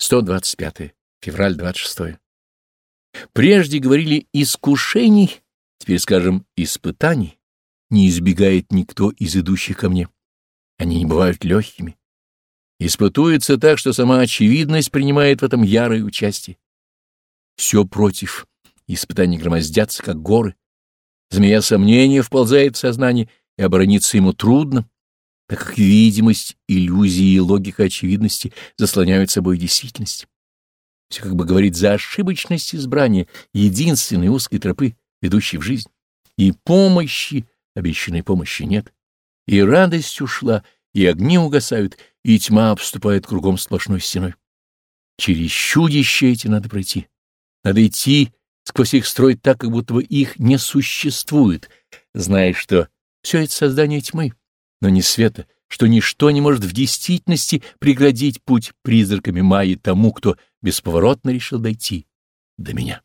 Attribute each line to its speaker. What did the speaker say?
Speaker 1: 125. Февраль 26. Прежде говорили «искушений», теперь скажем «испытаний». Не избегает никто из идущих ко мне. Они не бывают легкими. Испытуется так, что сама очевидность принимает в этом ярое участие. Все против. Испытания громоздятся, как горы. Змея сомнения вползает в сознание, и оборониться ему трудно, так как видимость, иллюзии и логика очевидности заслоняют собой действительность. Все как бы говорит за ошибочность избрания единственной узкой тропы, ведущей в жизнь. И помощи, обещанной помощи нет. И радость ушла, и огни угасают, и тьма обступает кругом сплошной стеной. Через чудища эти надо пройти. Надо идти сквозь их строй так, как будто бы их не существует, зная, что все это создание тьмы, но не света, что ничто не может в действительности преградить путь призраками Майи тому, кто бесповоротно решил дойти до меня.